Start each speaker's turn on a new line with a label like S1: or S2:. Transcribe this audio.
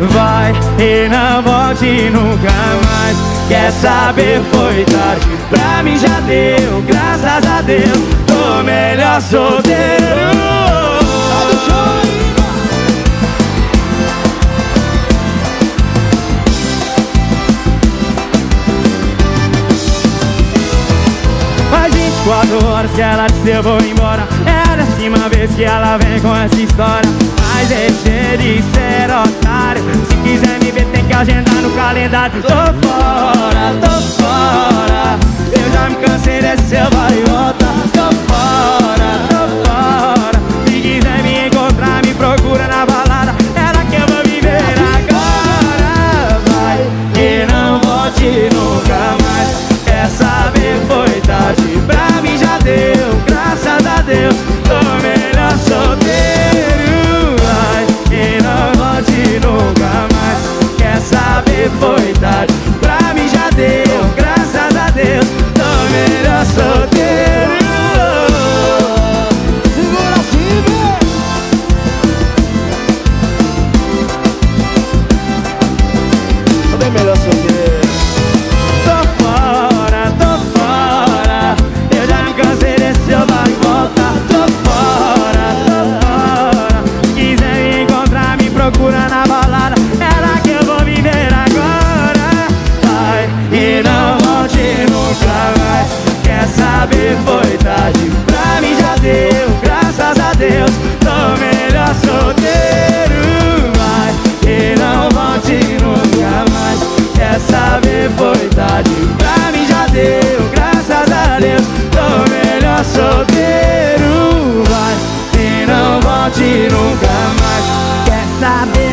S1: Vai e não volte nunca mais. Quer saber, foi tarde. Pra mim já deu, graças a Deus. Tô melhor solteiro. Faz 24 horas que ela disse eu vou embora. É a décima vez que ela vem com essa história that the far Solteiro. Tô fora, tô fora Eu já me cansei desse seu vai volta Tô fora, tô fora Se quiser me encontrar, me procura na balada É lá que eu vou viver agora Vai e não volte nunca mais Quer saber, foi tarde Pra mim já deu, graças a Deus Tô melhor solteiro saber,